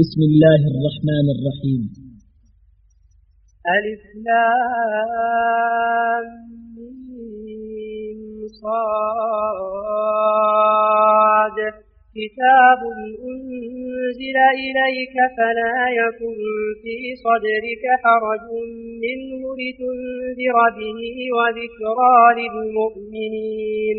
بسم الله الرحمن الرحيم. ألف صاد. كتاب أنزل إليك فلا يكن في صدرك حرج منه لتنذر به وذكرى للمؤمنين.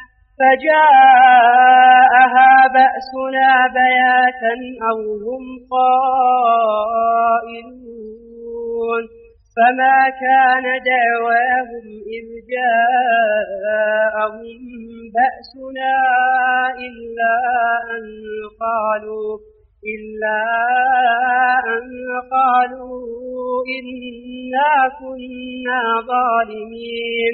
فجاءها بأسنا بياتا أو هم قائلون فما كان دعواهم إذ جاءهم بأسنا إلا أن قالوا إلا أن قالوا إنا كنا ظالمين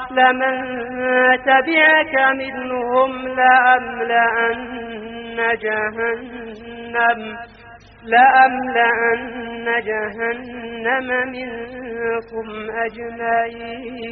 لمن تبعك منهم لأملأن جهنم لأملأن جهنم منكم أجمعين.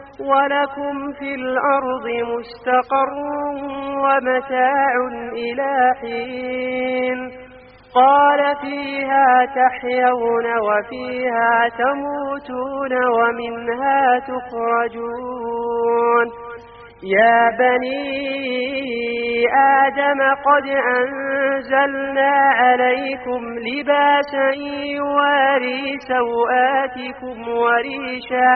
ولكم في الأرض مستقر ومتاع إلى حين قال فيها تحيون وفيها تموتون ومنها تخرجون يا بني آدم قد أنزلنا عليكم لباسا يواري سوآتكم وريشا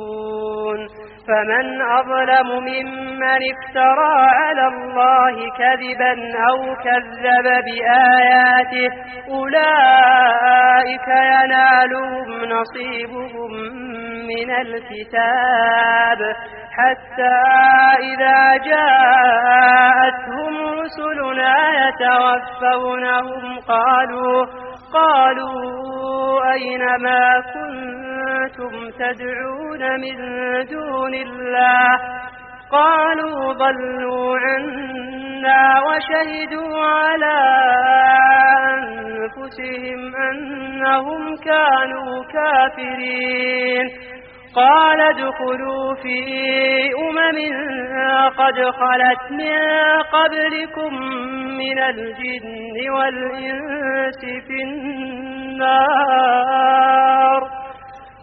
فمن أظلم ممن افترى على الله كذبا أو كذب بآياته أولئك ينالهم نصيبهم من الكتاب. حتى إذا جاءتهم رسلنا يتوفونهم قالوا قالوا أين ما كنت؟ أنتم تدعون من دون الله. قالوا ضلوا عنا وشهدوا على أنفسهم أنهم كانوا كافرين. قال ادخلوا في أمم قد خلت من قبلكم من الجن والإنس في النار.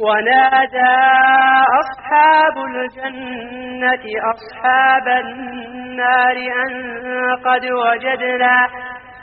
ونادى أصحاب الجنة أصحاب النار أن قد وجدنا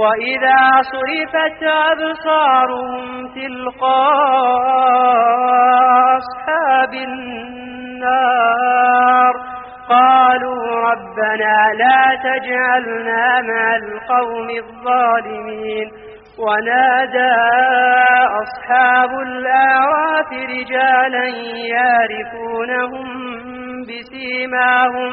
وإذا صرفت أبصارهم تلقى أصحاب النار قالوا ربنا لا تجعلنا مع القوم الظالمين ونادى أصحاب الأعراف رجالا يعرفونهم بسيماهم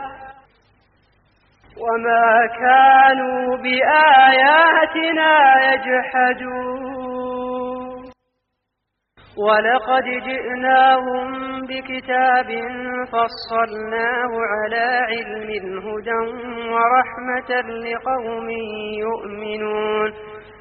وما كانوا بآياتنا يجحدون. ولقد جئناهم بكتاب فصلناه على علم هدى ورحمة لقوم يؤمنون.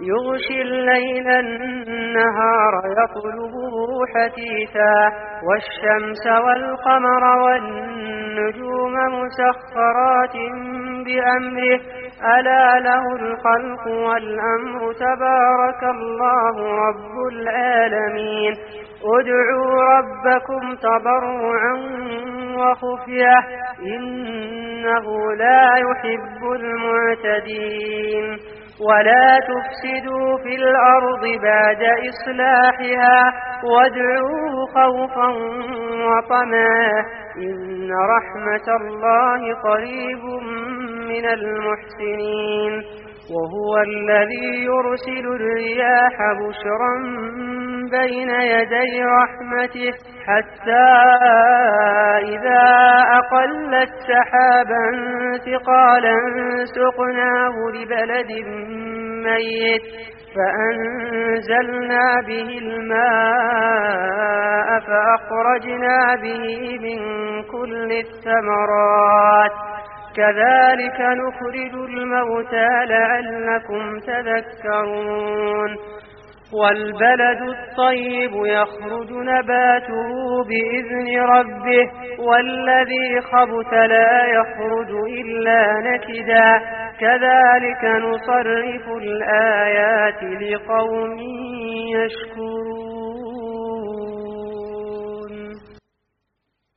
يغشي الليل النهار يطلبه حثيثا والشمس والقمر والنجوم مسخرات بأمره. ألا له الخلق والأمر تبارك الله رب العالمين. ادعوا ربكم تبرعا وخفية. إنه لا يحب المعتدين. ولا تفسدوا في الأرض بعد إصلاحها وادعوا خوفا وطمعا إن رحمة الله قريب من المحسنين وهو الذي يرسل الرياح بشرا بين يدي رحمته حتى إذا أقلت سحابا ثقالا سقناه لبلد ميت فأنزلنا به الماء فأخرجنا به من كل الثمرات. كذلك نخرج الموتى لعلكم تذكرون. والبلد الطيب يخرج نباته بإذن ربه والذي خبت لا يخرج إلا نكدا. كذلك نصرف الآيات لقوم يشكرون.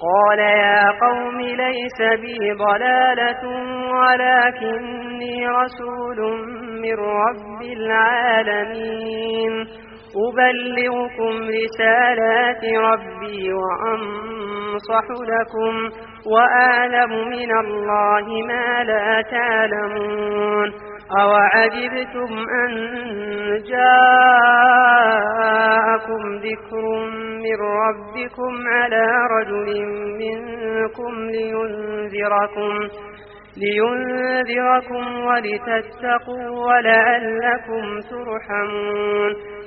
قال يا قوم ليس بي ضلالة ولكني رسول من رب العالمين. أبلغكم رسالات ربي وأنصح لكم وأعلم من الله ما لا تعلمون. أوعجبتم أن جاءكم ذكر من ربكم على رجل منكم لينذركم لينذركم ولتتقوا ولعلكم ترحمون.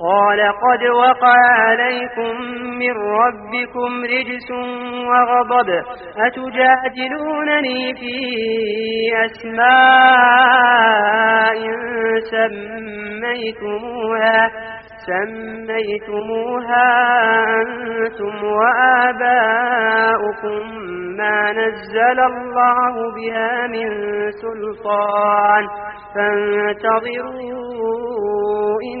قال قد وقع عليكم من ربكم رجس وغضب أتجادلونني في أسماء سميتموها سميتموها أنتم وآباؤكم ما نزل الله بها من سلطان فانتظروا إن